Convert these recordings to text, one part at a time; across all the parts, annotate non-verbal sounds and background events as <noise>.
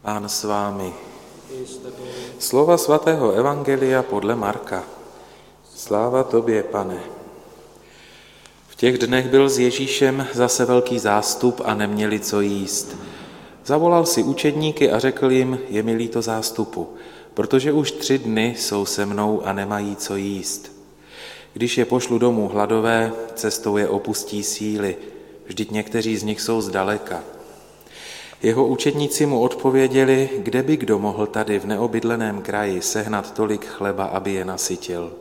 Pán s vámi. Slova svatého Evangelia podle Marka. Sláva tobě, pane. V těch dnech byl s Ježíšem zase velký zástup a neměli co jíst. Zavolal si učedníky a řekl jim, je mi líto zástupu, protože už tři dny jsou se mnou a nemají co jíst. Když je pošlu domů hladové, cestou je opustí síly, vždyť někteří z nich jsou zdaleka. Jeho učedníci mu odpověděli, kde by kdo mohl tady v neobydleném kraji sehnat tolik chleba, aby je nasytil.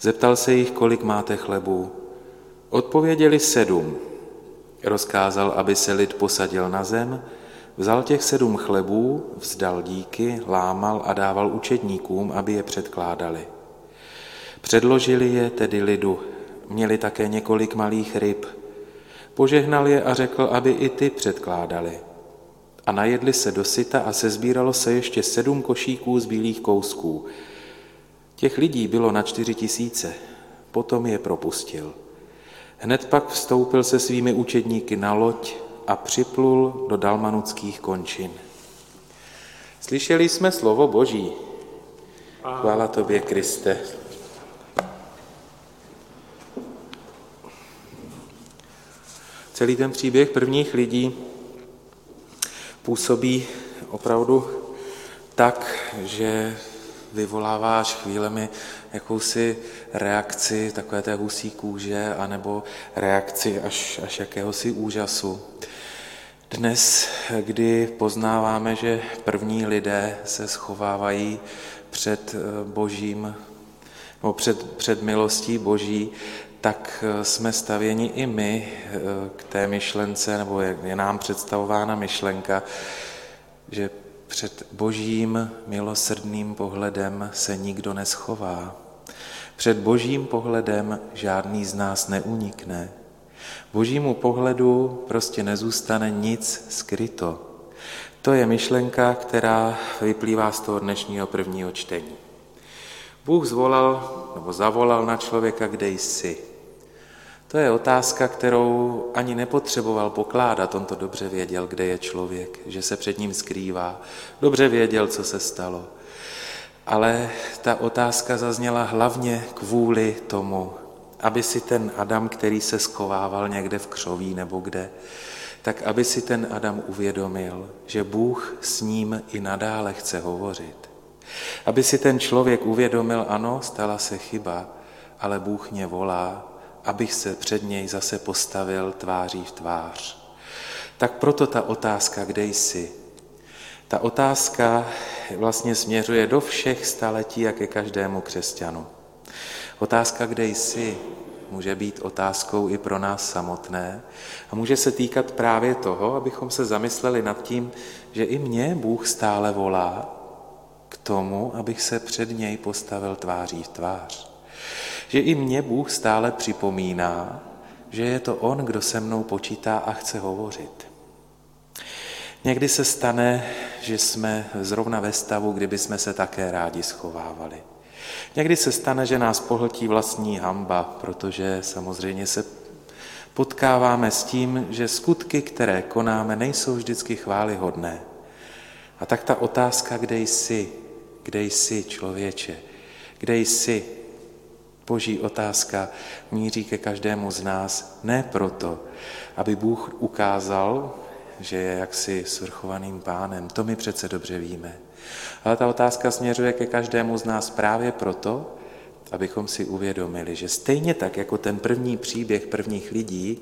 Zeptal se jich, kolik máte chlebů. Odpověděli sedm. Rozkázal, aby se lid posadil na zem, vzal těch sedm chlebů, vzdal díky, lámal a dával učedníkům, aby je předkládali. Předložili je tedy lidu, měli také několik malých ryb – Požehnal je a řekl, aby i ty předkládali. A najedli se do syta a sezbíralo se ještě sedm košíků z bílých kousků. Těch lidí bylo na čtyři tisíce. Potom je propustil. Hned pak vstoupil se svými učedníky na loď a připlul do dalmanuckých končin. Slyšeli jsme slovo Boží. Chvála tobě, Kriste. Celý ten příběh prvních lidí působí opravdu tak, že vyvoláváš chvílemi jakousi reakci takové té husí kůže anebo reakci až, až jakéhosi úžasu. Dnes, kdy poznáváme, že první lidé se schovávají před božím, nebo před, před milostí boží, tak eh, jsme stavěni i my eh, k té myšlence, nebo je nám představována myšlenka, že před božím milosrdným pohledem se nikdo neschová. Před božím pohledem žádný z nás neunikne. Božímu pohledu prostě nezůstane nic skryto. To je myšlenka, která vyplývá z toho dnešního prvního čtení. Bůh zvolal nebo zavolal na člověka, kde jsi. To je otázka, kterou ani nepotřeboval pokládat. On to dobře věděl, kde je člověk, že se před ním skrývá. Dobře věděl, co se stalo. Ale ta otázka zazněla hlavně kvůli tomu, aby si ten Adam, který se skovával někde v křoví nebo kde, tak aby si ten Adam uvědomil, že Bůh s ním i nadále chce hovořit. Aby si ten člověk uvědomil, ano, stala se chyba, ale Bůh mě volá abych se před něj zase postavil tváří v tvář. Tak proto ta otázka, kde jsi? Ta otázka vlastně směřuje do všech staletí, jak je každému křesťanu. Otázka, kde jsi, může být otázkou i pro nás samotné a může se týkat právě toho, abychom se zamysleli nad tím, že i mě Bůh stále volá tomu, abych se před něj postavil tváří v tvář že i mě Bůh stále připomíná, že je to On, kdo se mnou počítá a chce hovořit. Někdy se stane, že jsme zrovna ve stavu, kdyby jsme se také rádi schovávali. Někdy se stane, že nás pohltí vlastní hamba, protože samozřejmě se potkáváme s tím, že skutky, které konáme, nejsou vždycky chválihodné. A tak ta otázka, kde jsi, kde jsi člověče, kde jsi, Boží otázka míří ke každému z nás ne proto, aby Bůh ukázal, že je jaksi svrchovaným pánem, to my přece dobře víme. Ale ta otázka směřuje ke každému z nás právě proto, abychom si uvědomili, že stejně tak, jako ten první příběh prvních lidí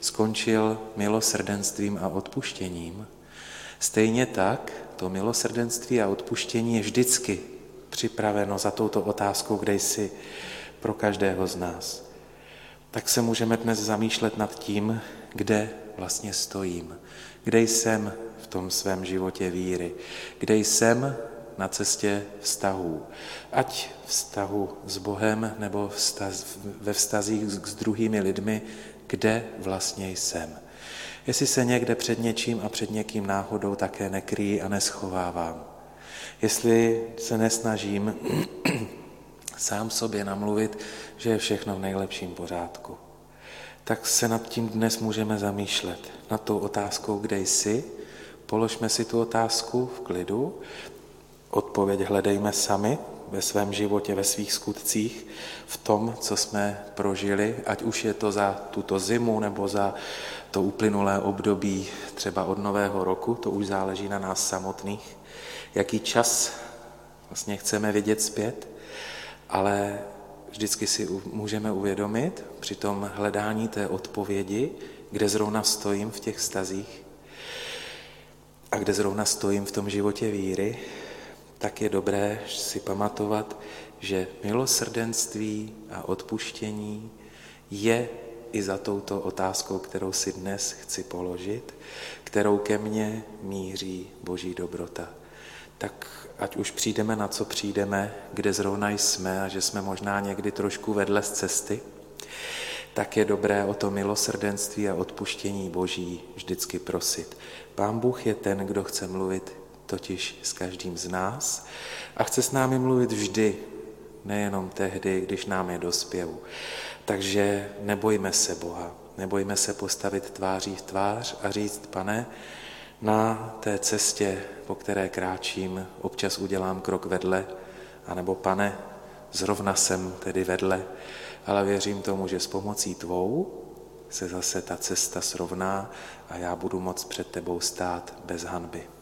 skončil milosrdenstvím a odpuštěním, stejně tak to milosrdenství a odpuštění je vždycky připraveno za touto otázkou, kde jsi pro každého z nás. Tak se můžeme dnes zamýšlet nad tím, kde vlastně stojím, kde jsem v tom svém životě víry, kde jsem na cestě vztahů. Ať vztahu s Bohem nebo vztaz, ve vztazích s druhými lidmi, kde vlastně jsem. Jestli se někde před něčím a před někým náhodou také nekryjí a neschovávám. Jestli se nesnažím <clears throat> sám sobě namluvit, že je všechno v nejlepším pořádku. Tak se nad tím dnes můžeme zamýšlet, nad tou otázkou, kde jsi, položme si tu otázku v klidu, odpověď hledejme sami ve svém životě, ve svých skutcích, v tom, co jsme prožili, ať už je to za tuto zimu nebo za to uplynulé období třeba od nového roku, to už záleží na nás samotných, jaký čas vlastně chceme vidět zpět, ale vždycky si můžeme uvědomit při tom hledání té odpovědi, kde zrovna stojím v těch stazích a kde zrovna stojím v tom životě víry, tak je dobré si pamatovat, že milosrdenství a odpuštění je i za touto otázkou, kterou si dnes chci položit, kterou ke mně míří Boží dobrota. Tak ať už přijdeme na co přijdeme, kde zrovna jsme a že jsme možná někdy trošku vedle z cesty, tak je dobré o to milosrdenství a odpuštění Boží vždycky prosit. Pán Bůh je ten, kdo chce mluvit totiž s každým z nás a chce s námi mluvit vždy, nejenom tehdy, když nám je do zpěvu. Takže nebojme se Boha, nebojme se postavit tváří v tvář a říct, pane, na té cestě, po které kráčím, občas udělám krok vedle, anebo pane, zrovna jsem tedy vedle, ale věřím tomu, že s pomocí tvou se zase ta cesta srovná a já budu moct před tebou stát bez hanby.